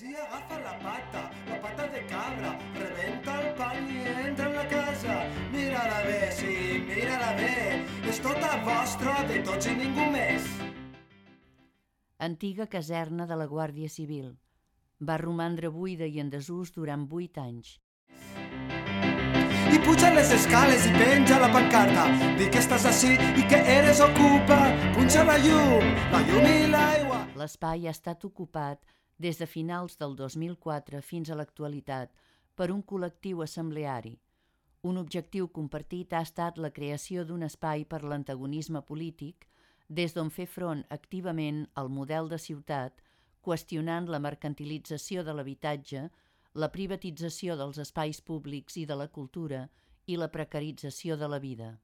Daisy agafa la pata, la pata de cabra, rebenta el pan i entra en la casa. Mira-la bé, sí, mira-la bé, és tota vostra, de tots i ningú més. Antiga caserna de la Guàrdia Civil. Va romandre buida i en desús durant vuit anys. I puja les escales i penja la pancarta. Di que estàs així i que eres ocupa. Punxa la llum, la llum i l'aigua. L'espai ha estat ocupat des de finals del 2004 fins a l'actualitat per un col·lectiu assembleari. Un objectiu compartit ha estat la creació d'un espai per l'antagonisme polític des d'on fer front activament al model de ciutat, qüestionant la mercantilització de l'habitatge, la privatització dels espais públics i de la cultura i la precarització de la vida.